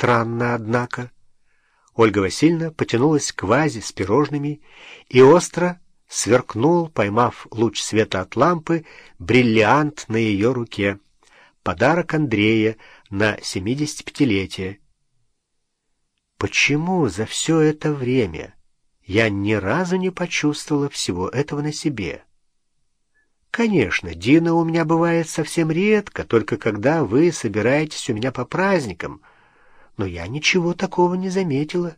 Странно, однако. Ольга Васильевна потянулась к вазе с пирожными и остро сверкнул, поймав луч света от лампы, бриллиант на ее руке. Подарок Андрея на 75-летие. Почему за все это время я ни разу не почувствовала всего этого на себе? Конечно, Дина у меня бывает совсем редко, только когда вы собираетесь у меня по праздникам, но я ничего такого не заметила.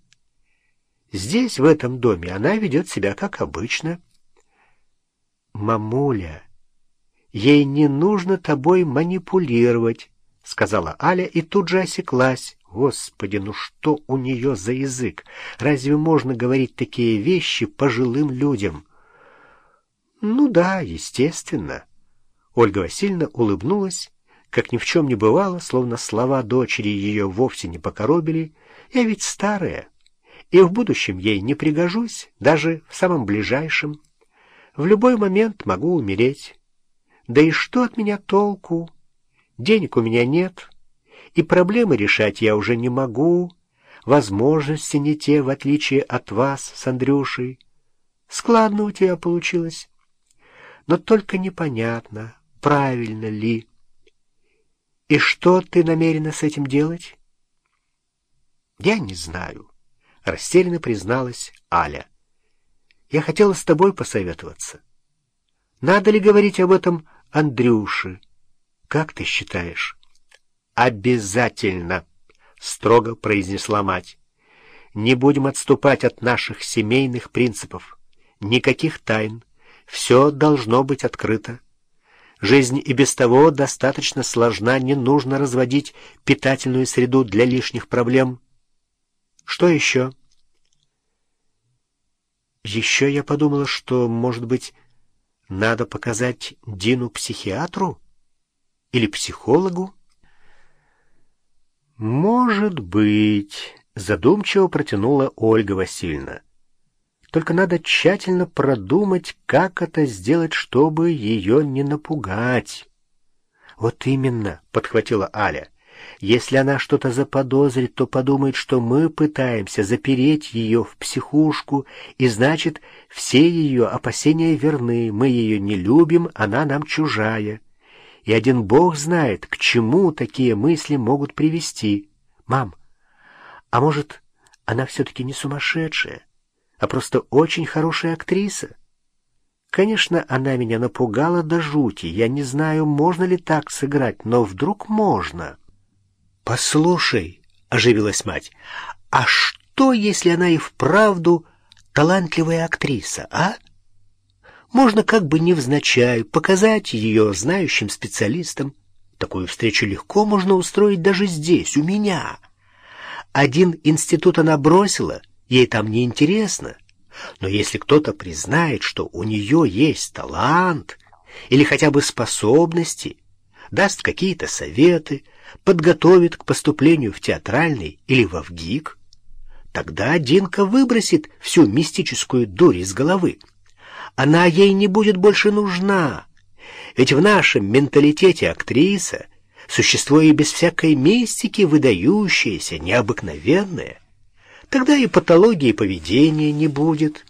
Здесь, в этом доме, она ведет себя как обычно. «Мамуля, ей не нужно тобой манипулировать», — сказала Аля и тут же осеклась. Господи, ну что у нее за язык? Разве можно говорить такие вещи пожилым людям? Ну да, естественно. Ольга Васильевна улыбнулась, как ни в чем не бывало, словно слова дочери ее вовсе не покоробили. Я ведь старая и в будущем ей не пригожусь, даже в самом ближайшем. В любой момент могу умереть. Да и что от меня толку? Денег у меня нет, и проблемы решать я уже не могу, возможности не те, в отличие от вас с Андрюшей. Складно у тебя получилось, но только непонятно, правильно ли. И что ты намерена с этим делать? Я не знаю. — растерянно призналась Аля. «Я хотела с тобой посоветоваться. Надо ли говорить об этом Андрюше? Как ты считаешь?» «Обязательно!» — строго произнесла мать. «Не будем отступать от наших семейных принципов. Никаких тайн. Все должно быть открыто. Жизнь и без того достаточно сложна, не нужно разводить питательную среду для лишних проблем». Что еще? Еще я подумала, что, может быть, надо показать Дину психиатру или психологу? Может быть, задумчиво протянула Ольга Васильевна. Только надо тщательно продумать, как это сделать, чтобы ее не напугать. Вот именно, подхватила Аля. Если она что-то заподозрит, то подумает, что мы пытаемся запереть ее в психушку, и значит, все ее опасения верны, мы ее не любим, она нам чужая. И один Бог знает, к чему такие мысли могут привести. Мам, а может, она все-таки не сумасшедшая, а просто очень хорошая актриса? Конечно, она меня напугала до жути. Я не знаю, можно ли так сыграть, но вдруг можно. «Послушай», — оживилась мать, — «а что, если она и вправду талантливая актриса, а? Можно как бы невзначай показать ее знающим специалистам. Такую встречу легко можно устроить даже здесь, у меня. Один институт она бросила, ей там не интересно. Но если кто-то признает, что у нее есть талант или хотя бы способности, даст какие-то советы, подготовит к поступлению в театральный или во ВГИК, тогда Динка выбросит всю мистическую дурь из головы. Она ей не будет больше нужна. Ведь в нашем менталитете актриса — существо и без всякой мистики выдающееся, необыкновенное. Тогда и патологии поведения не будет.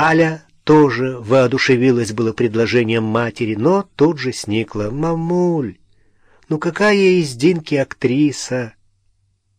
Аля тоже воодушевилась было предложением матери, но тут же сникла. «Мамуль, ну какая из Динки актриса?